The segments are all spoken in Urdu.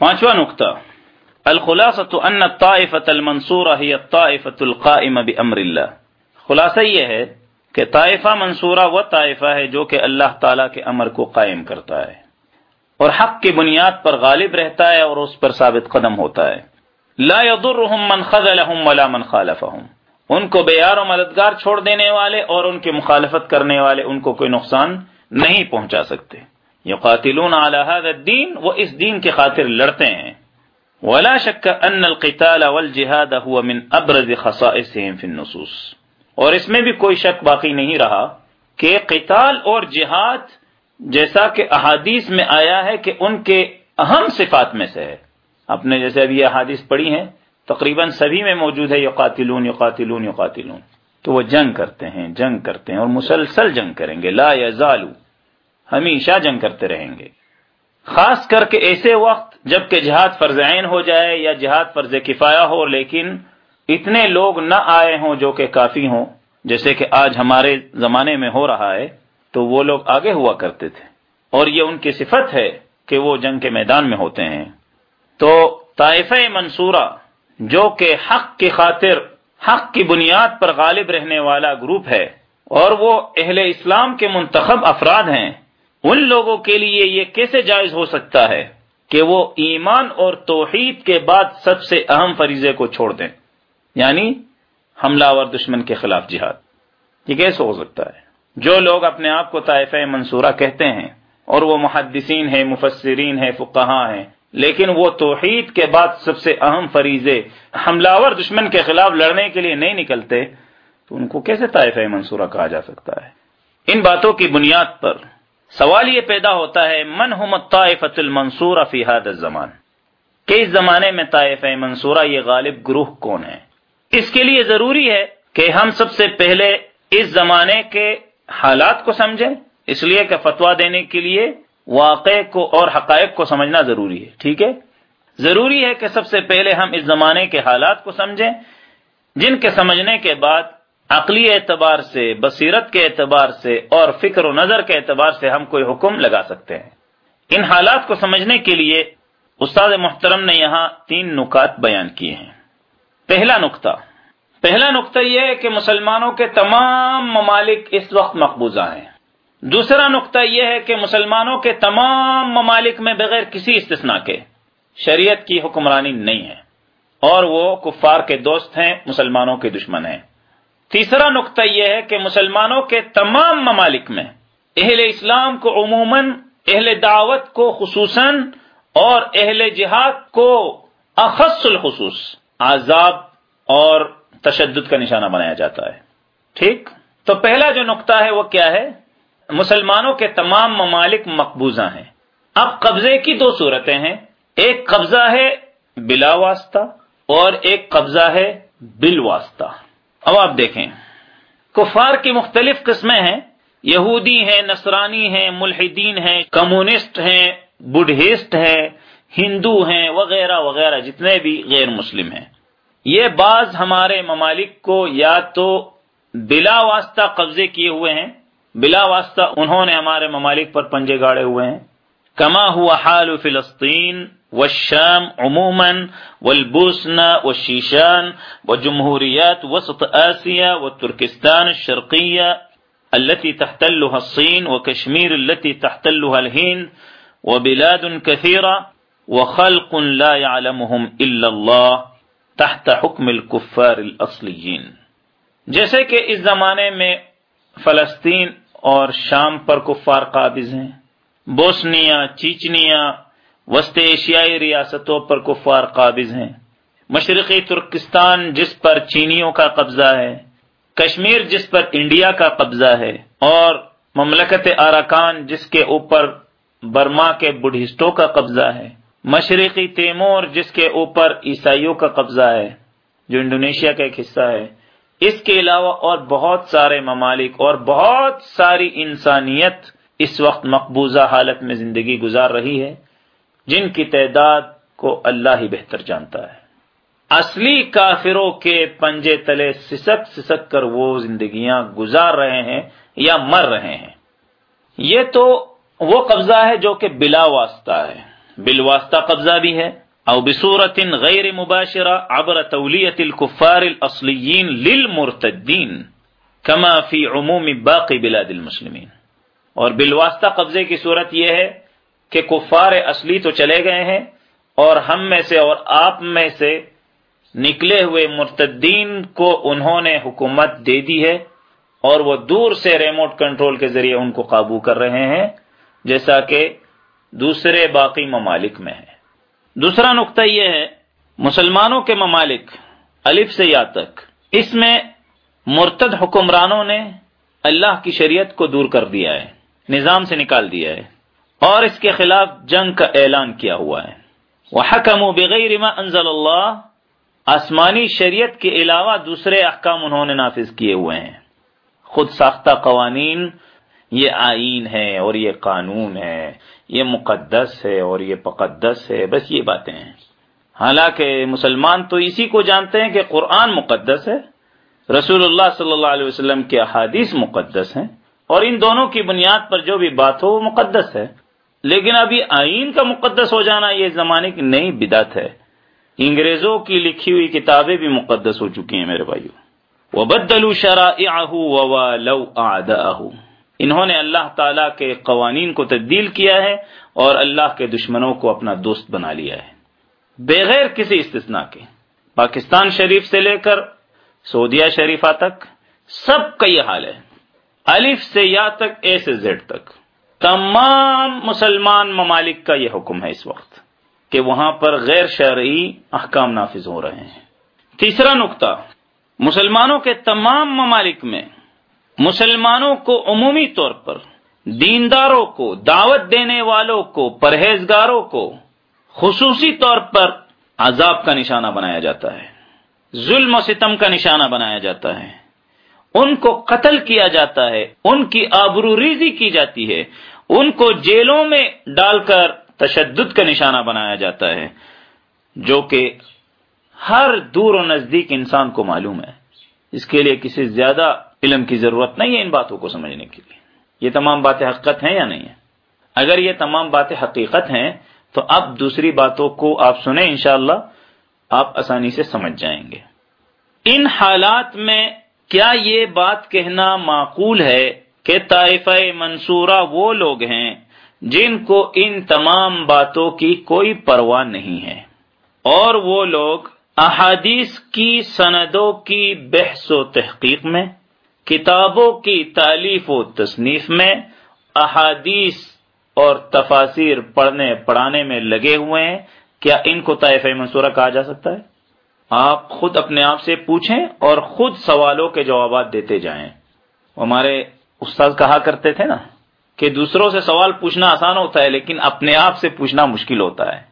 پانچواں نقطہ الخلاصة ان الطائفة المنصورة هي الطائفة القائمة بأمر الله خلاصہ یہ ہے کہ طائفہ منصورہ وہ طائفہ ہے جو کہ اللہ تعالیٰ کے امر کو قائم کرتا ہے۔ اور حق کی بنیاد پر غالب رہتا ہے اور اس پر ثابت قدم ہوتا ہے۔ لا يضرهم من خذلهم ولا من خالفهم ان کو بے یار و مددگار چھوڑ دینے والے اور ان کی مخالفت کرنے والے ان کو کوئی نقصان نہیں پہنچا سکتے۔ یقاتلون على هذا الدین وہ اس دین کے خاطر لڑتے ہیں۔ ولا شک ان القتال والجهاد هو من ابرز خصائصهم في النصوص۔ اور اس میں بھی کوئی شک باقی نہیں رہا کہ قتال اور جہاد جیسا کہ احادیث میں آیا ہے کہ ان کے اہم صفات میں سے ہے۔ آپ نے جیسے ابھی احادیث پڑھی ہیں، تقریباً سبھی میں موجود ہے یقاتلون یقاتلون یقاتلون تو وہ جنگ کرتے ہیں، جنگ کرتے ہیں اور مسلسل جنگ کریں گے۔ لا یزالو۔ ہمیشہ جنگ کرتے رہیں گے۔ خاص کر کے ایسے وقت جبکہ جہاد فرض عین ہو جائے یا جہاد فرض کفایا ہو، لیکن اتنے لوگ نہ آئے ہوں جو کہ کافی ہوں۔ جیسے کہ آج ہمارے زمانے میں ہو رہا ہے، تو وہ لوگ آگے ہوا کرتے تھے۔ اور یہ ان کی صفت ہے کہ وہ جنگ کے میدان میں ہوتے ہیں۔ تو طائفہ منصورہ، جو کہ حق کی خاطر، حق کی بنیاد پر غالب رہنے والا گروپ ہے، اور وہ اہل اسلام کے منتخب افراد ہیں۔ ان لوگوں کے لیے یہ کیسے جائز ہو سکتا ہے کہ وہ ایمان اور توحید کے بعد سب سے اہم فریضے کو چھوڑ دیں؟ یعنی حملہ اور دشمن کے خلاف جہاد. یہ کیسے ہو سکتا ہے؟ جو لوگ اپنے آپ کو طائفہ منصورہ کہتے ہیں، اور وہ محدثین ہیں، مفسرین ہیں فقہا ہیں، لیکن وہ توحید کے بعد سب سے اہم فریضے حملہ دشمن کے خلاف لڑنے کے لیے نہیں نکلتے، تو ان کو کیسے طائفہ منصورہ کہا جا سکتا ہے؟ ان باتوں کی بنیاد پر سوال یہ پیدا ہوتا ہے، من ہم طائفۃ المنصورہ فی حد الزمان؟ کہ اس زمانے میں طائفہ منصورہ یہ غالب گروہ کون ہے؟ اس کے لیے ضروری ہے کہ ہم سب سے پہلے اس زمانے کے حالات کو سمجھیں۔ اس لیے کہ فتوا دینے کے لیے واقع کو اور حقائق کو سمجھنا ضروری ہے، ٹھیک ہے؟ ضروری ہے کہ سب سے پہلے ہم اس زمانے کے حالات کو سمجھیں، جن کے سمجھنے کے بعد عقلی اعتبار سے، بصیرت کے اعتبار سے اور فکر و نظر کے اعتبار سے ہم کوئی حکم لگا سکتے ہیں۔ ان حالات کو سمجھنے کے لیے استاد محترم نے یہاں تین نکات بیان کیے ہیں۔ پہلا نقطہ پہلا نقطہ یہ ہے کہ مسلمانوں کے تمام ممالک اس وقت مقبوضہ ہیں۔ دوسرا نقطہ یہ ہے کہ مسلمانوں کے تمام ممالک میں بغیر کسی استثناء کے شریعت کی حکمرانی نہیں ہے اور وہ کفار کے دوست ہیں، مسلمانوں کے دشمن ہیں۔ تیسرا نقطہ یہ ہے کہ مسلمانوں کے تمام ممالک میں اہل اسلام کو عموماً اہل دعوت کو خصوصاً اور اہل جہاد کو اخص الخصوص عذاب اور تشدد کا نشانہ بنایا جاتا ہے۔ ٹھیک؟ تو پہلا جو نقطہ ہے وہ کیا ہے؟ مسلمانوں کے تمام ممالک مقبوضہ ہیں۔ اب قبضے کی دو صورتیں ہیں۔ ایک قبضہ ہے بلا واسطہ اور ایک قبضہ ہے بل واسطہ۔ اب آپ دیکھیں۔ کفار کی مختلف قسمیں ہیں۔ یہودی ہیں، نصرانی ہیں، ملحدین ہیں کمیونسٹ ہیں بدھسٹ ہیں، ہندو ہیں، وغیرہ وغیرہ، جتنے بھی غیر مسلم ہیں۔ یہ بعض ہمارے ممالک کو یا تو بلا واسطہ قبضے کیے ہوئے ہیں، بلا واسطہ انہوں نے ہمارے ممالک پر پنجے گاڑے ہوئے ہیں۔ کما ہوا حال فلسطین و شام عموماً والبوسن و شیشان و جمہوریت وسط آسیہ و ترکستان الشرقیہ التي تحتلها الصين وكشمير التي تحتلها الهند وبلاد كثيرة وخلق لا يعلمهم إلا الله تحت حکم الكفار الاصلیین جیسے کہ اس زمانے میں فلسطین اور شام پر کفار قابض ہیں بوسنیا، چیچنیا، وسط ایشیائی ریاستوں پر کفار قابض ہیں۔ مشرقی ترکستان جس پر چینیوں کا قبضہ ہے، کشمیر جس پر انڈیا کا قبضہ ہے، اور مملکت اراکان جس کے اوپر برما کے بڈھسٹوں کا قبضہ ہے۔ مشرقی تیمور جس کے اوپر عیسائیوں کا قبضہ ہے، جو انڈونیشیا کا ایک حصہ ہے۔ اس کے علاوہ اور بہت سارے ممالک اور بہت ساری انسانیت اس وقت مقبوضہ حالت میں زندگی گزار رہی ہے، جن کی تعداد کو اللہ ہی بہتر جانتا ہے۔ اصلی کافروں کے پنجے تلے سسک سسک کر وہ زندگیاں گزار رہے ہیں یا مر رہے ہیں۔ یہ تو وہ قبضہ ہے جو کہ بلا واسطہ ہے۔ بالواسطہ قبضہ بھی ہے۔ او بصورت غیر مباشرہ عبر تولیت الكفار الاصلیین للمرتدین کما فی عموم باقی بلاد المسلمین۔ اور بالواسطہ قبضے کی صورت یہ ہے کہ کفار اصلی تو چلے گئے ہیں اور ہم میں سے اور آپ میں سے نکلے ہوئے مرتدین کو انہوں نے حکومت دے دی ہے اور وہ دور سے ریموٹ کنٹرول کے ذریعے ان کو قابو کر رہے ہیں، جیسا کہ دوسرے باقی ممالک میں ہے دوسرا نقطہ یہ ہے، مسلمانوں کے ممالک، الف سے یا تک، اس میں مرتد حکمرانوں نے اللہ کی شریعت کو دور کر دیا ہے۔ نظام سے نکال دیا ہے اور اس کے خلاف جنگ کا اعلان کیا ہوا ہے۔ وہ حکم و بغیر انزل اللہ آسمانی شریعت کے علاوہ دوسرے احکام انہوں نے نافذ کیے ہوئے ہیں۔ خود ساختہ قوانین، یہ آئین ہے اور یہ قانون ہے، یہ مقدس ہے اور یہ پقدس ہے، بس یہ باتیں ہیں۔ حالانکہ مسلمان تو اسی کو جانتے ہیں کہ قرآن مقدس ہے، رسول اللہ صلی اللہ علیہ وسلم کے احادیث مقدس ہیں۔ اور ان دونوں کی بنیاد پر جو بھی بات ہو وہ مقدس ہے۔ لیکن ابھی آئین کا مقدس ہو جانا یہ زمانے کی نئی بدعت ہے۔ انگریزوں کی لکھی ہوئی کتابیں بھی مقدس ہو چکی ہیں میرے بھائیو۔ وہ بدلو انہوں نے اللہ تعالی کے قوانین کو تبدیل کیا ہے اور اللہ کے دشمنوں کو اپنا دوست بنا لیا ہے۔ بغیر کسی استثناء کے۔ پاکستان شریف سے لے کر سعودیہ شریفہ تک سب کا یہ حال ہے۔ الف سے یا تک، اے سے زیڈ تک۔ تمام مسلمان ممالک کا یہ حکم ہے اس وقت کہ وہاں پر غیر شرعی احکام نافذ ہو رہے ہیں۔ تیسرا نقطہ، مسلمانوں کے تمام ممالک میں مسلمانوں کو عمومی طور پر دینداروں کو، دعوت دینے والوں کو، پرہیزگاروں کو خصوصی طور پر عذاب کا نشانہ بنایا جاتا ہے۔ ظلم و ستم کا نشانہ بنایا جاتا ہے۔ ان کو قتل کیا جاتا ہے، ان کی آبرو ریزی کی جاتی ہے۔ ان کو جیلوں میں ڈال کر تشدد کا نشانہ بنایا جاتا ہے، جو کہ ہر دور و نزدیک انسان کو معلوم ہے۔ اس کے لیے کسی زیادہ علم کی ضرورت نہیں ہے ان باتوں کو سمجھنے کے لیے۔ یہ تمام باتیں حقیقت ہیں یا نہیں ہیں؟ اگر یہ تمام باتیں حقیقت ہیں، تو اب دوسری باتوں کو آپ سنیں انشاءاللہ، آپ آسانی سے سمجھ جائیں گے۔ ان حالات میں کیا یہ بات کہنا معقول ہے کہ طائفہ منصورہ وہ لوگ ہیں جن کو ان تمام باتوں کی کوئی پرواہ نہیں ہے؟ اور وہ لوگ احادیث کی سندوں کی بحث و تحقیق میں، کتابوں کی تعلیف و تصنیف میں احادیث اور تفاصیر پڑھنے پڑھانے میں لگے ہوئے ہیں؟ کیا ان کو طائف منصورہ کہا جا سکتا ہے؟ آپ خود اپنے آپ سے پوچھیں اور خود سوالوں کے جوابات دیتے جائیں۔ ہمارے استاد کہا کرتے تھے نا کہ دوسروں سے سوال پوچھنا آسان ہوتا ہے لیکن اپنے آپ سے پوچھنا مشکل ہوتا ہے۔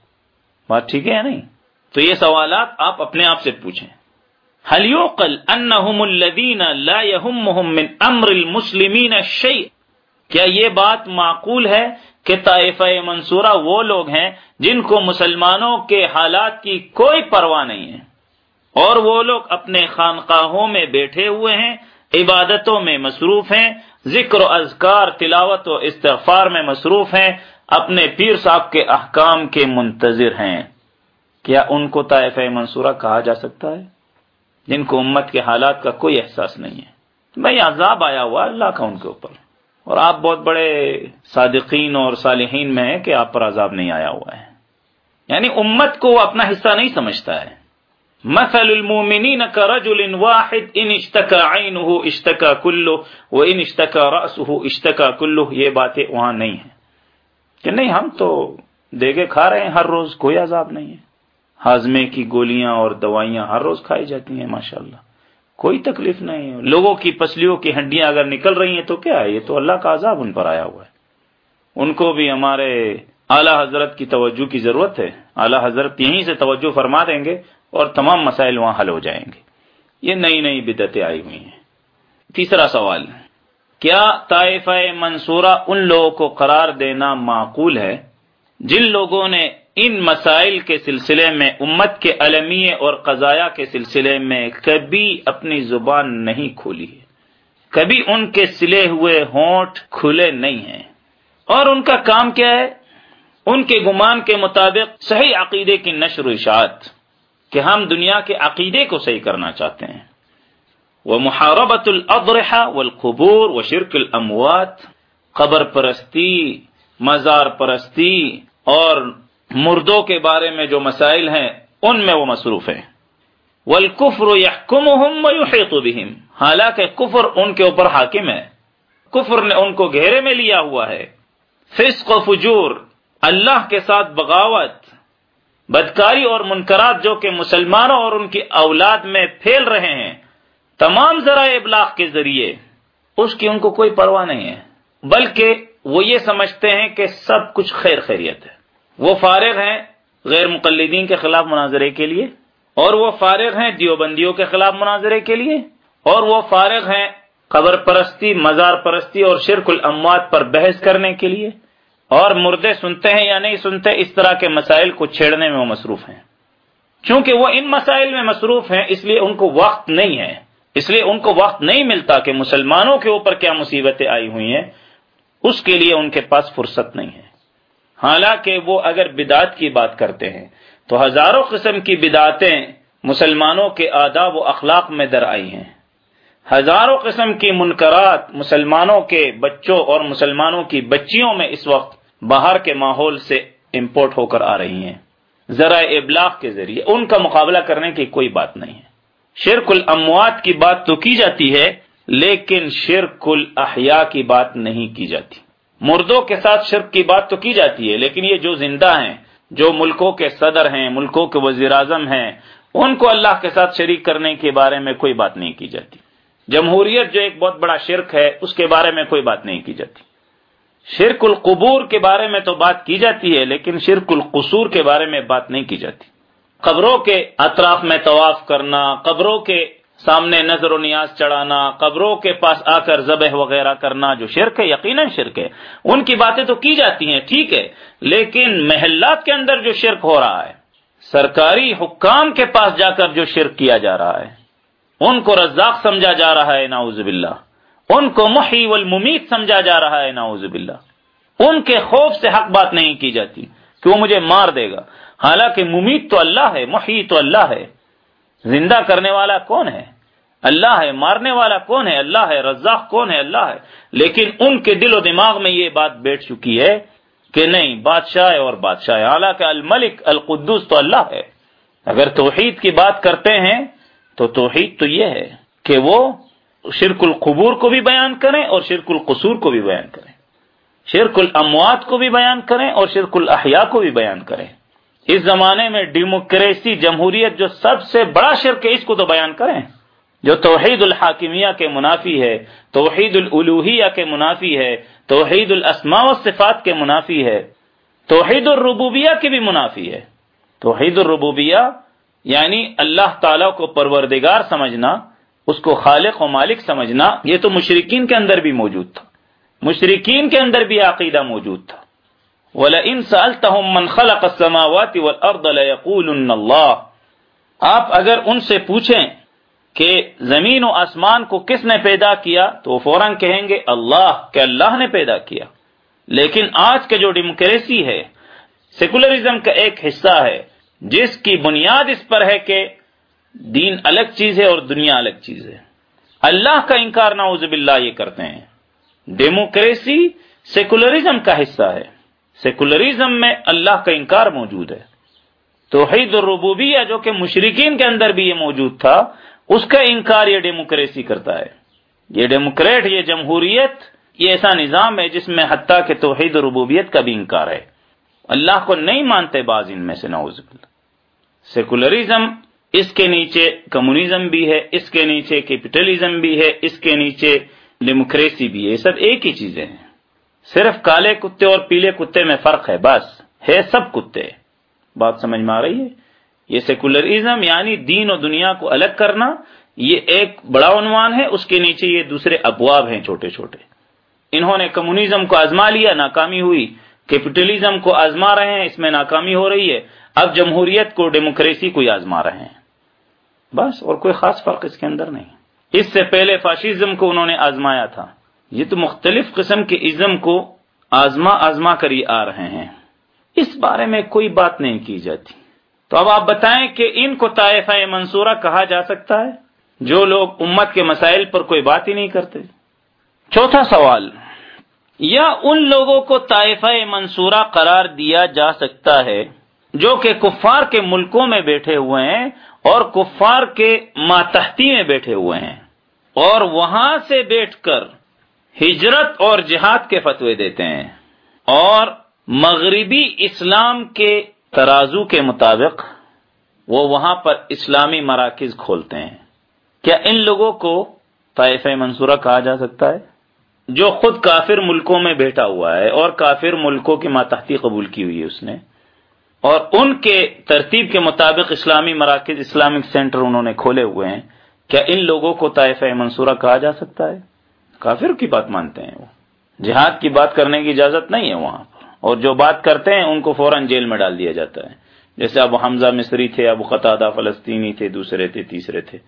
بات ٹھیک ہے یا نہیں؟ تو یہ سوالات آپ اپنے آپ سے پوچھیں۔ الذين لا يهمهم من امر المسلمين شيء؟ کیا یہ بات معقول ہے کہ طائفہ منصورہ وہ لوگ ہیں جن کو مسلمانوں کے حالات کی کوئی پرواہ نہیں ہے؟ اور وہ لوگ اپنے خانقاہوں میں بیٹھے ہوئے ہیں، عبادتوں میں مصروف ہیں، ذکر و اذکار، تلاوت و استغفار میں مصروف ہیں، اپنے پیر صاحب کے احکام کے منتظر ہیں۔ کیا ان کو طائف منصورہ کہا جا سکتا ہے؟ جن کو امت کے حالات کا کوئی احساس نہیں ہے۔ بھائی، عذاب آیا ہوا اللہ کا ان کے اوپر۔ اور آپ بہت بڑے صادقین اور صالحین میں ہیں کہ آپ پر عذاب نہیں آیا ہوا ہے۔ یعنی امت کو وہ اپنا حصہ نہیں سمجھتا ہے۔ مثل المؤمنین کا رجل واحد ان اشتکا عینه اشتکا کلو و ان اشتکا رأسه اشتکا کلو، یہ باتیں وہاں نہیں ہیں۔ کہ نہیں، ہم تو دیگے کھا رہے ہیں، ہر روز کوئی عذاب نہیں ہے۔ ہاضمے کی گولیاں اور دوائیاں ہر روز کھائی جاتی ہیں، ماشاءاللہ۔ کوئی تکلیف نہیں ہے۔ لوگوں کی پسلیوں کی ہڈیاں اگر نکل رہی ہیں تو کیا ہے؟ یہ تو اللہ کا عذاب ان پر آیا ہوا ہے۔ ان کو بھی ہمارے اعلی حضرت کی توجہ کی ضرورت ہے۔ اعلی حضرت یہیں سے توجہ فرما دیں گے۔ اور تمام مسائل وہاں حل ہو جائیں گے۔ یہ نئی نئی بدتیں آئی ہوئی ہیں۔ تیسرا سوال، کیا طائفہ منصورہ ان لوگوں کو قرار دینا معقول ہے جن لوگوں نے ان مسائل کے سلسلے میں امت کے المیے اور قضایا کے سلسلے میں کبھی اپنی زبان نہیں کھولی ہے؟ کبھی ان کے سلے ہوئے ہونٹ کھلے نہیں ہیں۔ اور ان کا کام کیا ہے؟ ان کے گمان کے مطابق صحیح عقیدے کی نشر و اشاعت۔ کہ ہم دنیا کے عقیدے کو صحیح کرنا چاہتے ہیں۔ وہ محربت العبرحا والقبور و شرک الاموات، قبر پرستی، مزار پرستی اور مردوں کے بارے میں جو مسائل ہیں، ان میں وہ مصروف ہیں۔ والکفر یحکمہم ویحیط بہم، حالانکہ کفر ان کے اوپر حاکم ہے۔ کفر نے ان کو گھیرے میں لیا ہوا ہے۔ فسق و فجور، اللہ کے ساتھ بغاوت بدکاری اور منکرات جو کہ مسلمانوں اور ان کی اولاد میں پھیل رہے ہیں، تمام ذرائع ابلاغ کے ذریعے، اس کی ان کو کوئی پرواہ نہیں ہے۔ بلکہ وہ یہ سمجھتے ہیں کہ سب کچھ خیر خیریت ہے۔ وہ فارغ ہیں غیر مقلدین کے خلاف مناظرے کے لیے، اور وہ فارغ ہیں دیوبندیوں کے خلاف مناظرے کے لیے، اور وہ فارغ ہیں قبر پرستی، مزار پرستی اور شرک الاموات پر بحث کرنے کے لیے۔ اور مردے سنتے ہیں یا نہیں سنتے، اس طرح کے مسائل کو چھیڑنے میں وہ مصروف ہیں۔ چونکہ وہ ان مسائل میں مصروف ہیں، اس لیے ان کو وقت نہیں ہے۔ اس لیے ان کو وقت نہیں ملتا کہ مسلمانوں کے اوپر کیا مصیبتیں آئی ہوئی ہیں۔ اس کے لیے ان کے پاس فرصت نہیں ہے۔ حالانکہ وہ اگر بدعت کی بات کرتے ہیں، تو ہزاروں قسم کی بدعتیں مسلمانوں کے آداب و اخلاق میں در آئی ہیں۔ ہزاروں قسم کی منکرات مسلمانوں کے بچوں اور مسلمانوں کی بچیوں میں اس وقت باہر کے ماحول سے امپورٹ ہو کر آ رہی ہیں۔ ذرائع ابلاغ کے ذریعے۔ ان کا مقابلہ کرنے کی کوئی بات نہیں ہے۔ شرک الاموات کی بات تو کی جاتی ہے، لیکن شرک الاحیاء کی بات نہیں کی جاتی۔ مردوں کے ساتھ شرک کی بات تو کی جاتی ہے، لیکن یہ جو زندہ ہیں، جو ملکوں کے صدر ہیں، ملکوں کے وزیر اعظم ہیں، ان کو اللہ کے ساتھ شریک کرنے کے بارے میں کوئی بات نہیں کی جاتی۔ جمہوریت جو ایک بہت بڑا شرک ہے، اس کے بارے میں کوئی بات نہیں کی جاتی۔ شرک القبور کے بارے میں تو بات کی جاتی ہے، لیکن شرک القصور کے بارے میں بات نہیں کی جاتی۔ قبروں کے اطراف میں طواف کرنا، قبروں کے سامنے نظر و نیاز چڑھانا، قبروں کے پاس آ کر ذبح وغیرہ کرنا جو شرک ہے، یقیناً شرک ہے۔ ان کی باتیں تو کی جاتی ہیں، ٹھیک ہے، لیکن محلات کے اندر جو شرک ہو رہا ہے، سرکاری حکام کے پاس جا کر جو شرک کیا جا رہا ہے ان کو رزاق سمجھا جا رہا ہے ناؤز باللہ۔ ان کو محی والممیت سمجھا جا رہا ہے ناؤز باللہ۔ ان کے خوف سے حق بات نہیں کی جاتی کہ وہ مجھے مار دے گا۔ حالانکہ ممیت تو اللہ ہے، محی تو اللہ ہے۔ زندہ کرنے والا کون ہے؟ اللہ ہے، مارنے والا کون ہے؟ اللہ ہے، رزاق کون ہے؟ اللہ ہے۔ لیکن ان کے دل و دماغ میں یہ بات بیٹھ چکی ہے کہ نہیں، بادشاہ اور بادشاہ۔ حالانکہ الملک القدس تو اللہ ہے۔ اگر توحید کی بات کرتے ہیں تو توحید تو یہ ہے کہ وہ شرک القبور کو بھی بیان کریں اور شرک القصور کو بھی بیان کریں۔ شرک الاموات کو بھی بیان کریں اور شرک الاحیاء کو بھی بیان کریں۔ اس زمانے میں ڈیموکریسی، جمہوریت جو سب سے بڑا شرک ہے، اس کو تو بیان کریں۔ جو توحید الحاکمیہ کے منافی ہے، توحید الوحیہ کے منافی ہے، توحید الاسماء و صفات کے منافی ہے، توحید الربوبیہ کی بھی منافی ہے۔ توحید الربوبیہ یعنی اللہ تعالیٰ کو پروردگار سمجھنا، اس کو خالق و مالک سمجھنا، یہ تو مشرقین کے اندر بھی موجود تھا۔ مشرقین کے اندر بھی عقیدہ موجود تھا۔ وَلَئِن سَأَلْتَهُم مَّن خَلَقَ السَّمَاوَاتِ وَالْأَرْضَ لَيَقُولُنَّ اللَّهِ۔ آپ اگر ان سے پوچھیں کہ زمین و آسمان کو کس نے پیدا کیا، تو وہ فوراً کہیں گے اللہ، کہ اللہ نے پیدا کیا۔ لیکن آج کے جو ڈیموکریسی ہے، سیکولرزم کا ایک حصہ ہے جس کی بنیاد اس پر ہے کہ دین الگ چیز ہے اور دنیا الگ چیز ہے۔ اللہ کا انکار نعوذ باللہ یہ کرتے ہیں۔ ڈیموکریسی سیکولرزم کا حصہ ہے۔ سیکولرزم میں اللہ کا انکار موجود ہے۔ توحید الربوبیہ جو کہ مشرقین کے اندر بھی یہ موجود تھا، اس کا انکار یہ ڈیموکریسی کرتا ہے۔ یہ ڈیموکریٹ، یہ جمہوریت، یہ ایسا نظام ہے جس میں حتیٰ کہ توحید ربوبیت کا بھی انکار ہے۔ اللہ کو نہیں مانتے بعض ان میں سے، نعوذ باللہ۔ سیکولرزم اس کے نیچے کمیونزم بھی ہے، اس کے نیچے کیپٹلزم بھی ہے، اس کے نیچے ڈیموکریسی بھی ہے۔ یہ سب ایک ہی چیزیں ہیں۔ صرف کالے کتے اور پیلے کتے میں فرق ہے، بس ہے سب کتے۔ بات سمجھ میں آ رہی ہے؟ یہ سیکولرزم یعنی دین اور دنیا کو الگ کرنا، یہ ایک بڑا عنوان ہے، اس کے نیچے یہ دوسرے ابواب ہیں، چھوٹے چھوٹے۔ انہوں نے کمیونزم کو آزما لیا، ناکامی ہوئی۔ کیپٹلزم کو آزما رہے ہیں، اس میں ناکامی ہو رہی ہے۔ اب جمہوریت کو ڈیموکریسی کو آزما رہے ہیں۔ بس، اور کوئی خاص فرق اس کے اندر نہیں۔ اس سے پہلے فاشزم کو انہوں نے آزمایا تھا۔ یہ تو مختلف قسم کے ازم کو آزما آزما کر ہی آ رہے ہیں۔ اس بارے میں کوئی بات نہیں کی جاتی۔ تو اب آپ بتائیں کہ ان کو طائفہ منصورہ کہا جا سکتا ہے؟ جو لوگ امت کے مسائل پر کوئی بات ہی نہیں کرتے۔ چوتھا سوال۔ یا ان لوگوں کو طائفہ منصورہ قرار دیا جا سکتا ہے جو کہ کفار کے ملکوں میں بیٹھے ہوئے ہیں اور کفار کے ماتحتی میں بیٹھے ہوئے ہیں اور وہاں سے بیٹھ کر ہجرت اور جہاد کے فتوے دیتے ہیں اور مغربی اسلام کے ترازو کے مطابق وہ وہاں پر اسلامی مراکز کھولتے ہیں۔ کیا ان لوگوں کو طائف منصورہ کہا جا سکتا ہے؟ جو خود کافر ملکوں میں بیٹھا ہوا ہے اور کافر ملکوں کی ماتحتی قبول کی ہوئی ہے اس نے، اور ان کے ترتیب کے مطابق اسلامی مراکز، اسلامک سینٹر انہوں نے کھولے ہوئے ہیں، کیا ان لوگوں کو طائف منصورہ کہا جا سکتا ہے؟ کافر کی بات مانتے ہیں وہ۔ جہاد کی بات کرنے کی اجازت نہیں ہے وہاں اور جو بات کرتے ہیں، ان کو فوراً جیل میں ڈال دیا جاتا ہے۔ جیسے ابو حمزہ مصری تھے، ابو قطع فلسطینی تھے، دوسرے تھے، تیسرے تھے۔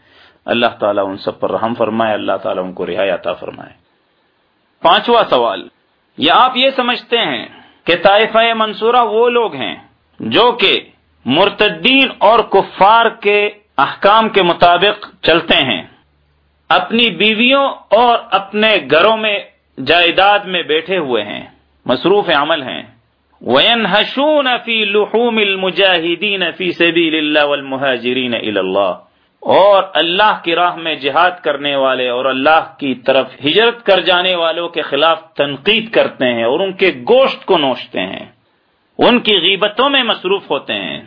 اللہ تعالیٰ ان سب پر رحم فرمائے، اللہ تعالیٰ ان کو رہائی عطا فرمائے۔ پانچواں سوال، یا آپ یہ سمجھتے ہیں کہ طائفہ منصورہ وہ لوگ ہیں جو کہ مرتدین اور کفار کے احکام کے مطابق چلتے ہیں، اپنی بیویوں اور اپنے گھروں میں جائیداد میں بیٹھے ہوئے ہیں، مصروف عمل ہیں۔ وَيَنْهَشُونَ فِي لُحُومِ الْمُجَاهِدِينَ فِي سَبِيلِ اللَّهِ وَالْمُهَاجِرِينَ إِلَى اللَّهِ۔ اور اللہ کی راہ میں جہاد کرنے والے اور اللہ کی طرف ہجرت کر جانے والوں کے خلاف تنقید کرتے ہیں اور ان کے گوشت کو نوشتے ہیں۔ ان کی غیبتوں میں مصروف ہوتے ہیں۔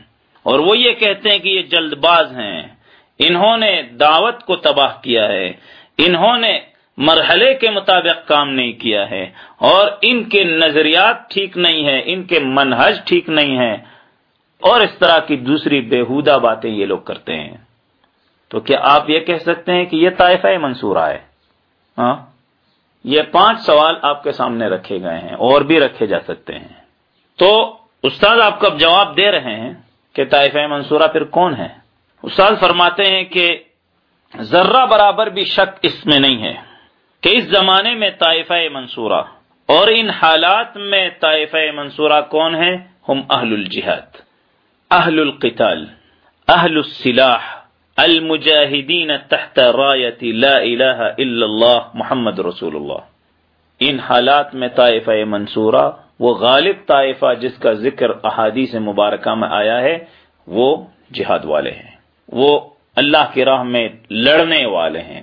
اور وہ یہ کہتے ہیں کہ یہ جلد باز ہیں۔ انہوں نے دعوت کو تباہ کیا ہے۔ انہوں نے مرحلے کے مطابق کام نہیں کیا ہے۔ اور ان کے نظریات ٹھیک نہیں ہے ان کے منہج ٹھیک نہیں ہے اور اس طرح کی دوسری بےحودہ باتیں یہ لوگ کرتے ہیں۔ تو کیا آپ یہ کہہ سکتے ہیں کہ یہ طائفہ منصورہ ہے؟ ہاں؟ یہ پانچ سوال آپ کے سامنے رکھے گئے ہیں، اور بھی رکھے جا سکتے ہیں۔ تو استاد آپ کو اب جواب دے رہے ہیں کہ طائفہ منصورہ پھر کون ہے؟ استاد فرماتے ہیں کہ ذرہ برابر بھی شک اس میں نہیں ہے کہ اس زمانے میں طائفہ منصورہ اور ان حالات میں طائفہ منصورہ کون ہے ہم اہل الجہاد، اہل القتال، اہل السلاح۔ المجاہدین تحت رایت لا الہ الا اللہ محمد رسول اللہ ان حالات میں طائفہ منصورہ، وہ غالب طائفہ جس کا ذکر احادیث مبارکہ میں آیا ہے، وہ جہاد والے ہیں۔ وہ اللہ کی راہ میں لڑنے والے ہیں۔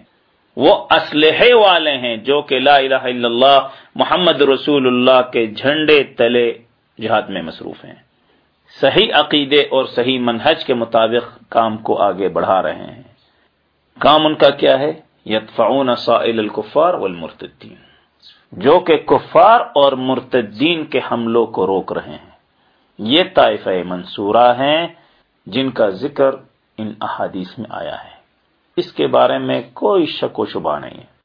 وہ اسلحے والے ہیں، جو کہ لا الہ الا اللہ محمد رسول اللہ کے جھنڈے تلے جہاد میں مصروف ہیں۔ صحیح عقیدے اور صحیح منہج کے مطابق کام کو آگے بڑھا رہے ہیں۔ کام ان کا کیا ہے؟ یتفعون سائل الکفار والمرتدین۔ جو کہ کفار اور مرتدین کے حملوں کو روک رہے ہیں۔ یہ طائفہ منصورہ ہیں جن کا ذکر ان احادیث میں آیا ہے۔ اس کے بارے میں کوئی شک و شبہ نہیں ہے۔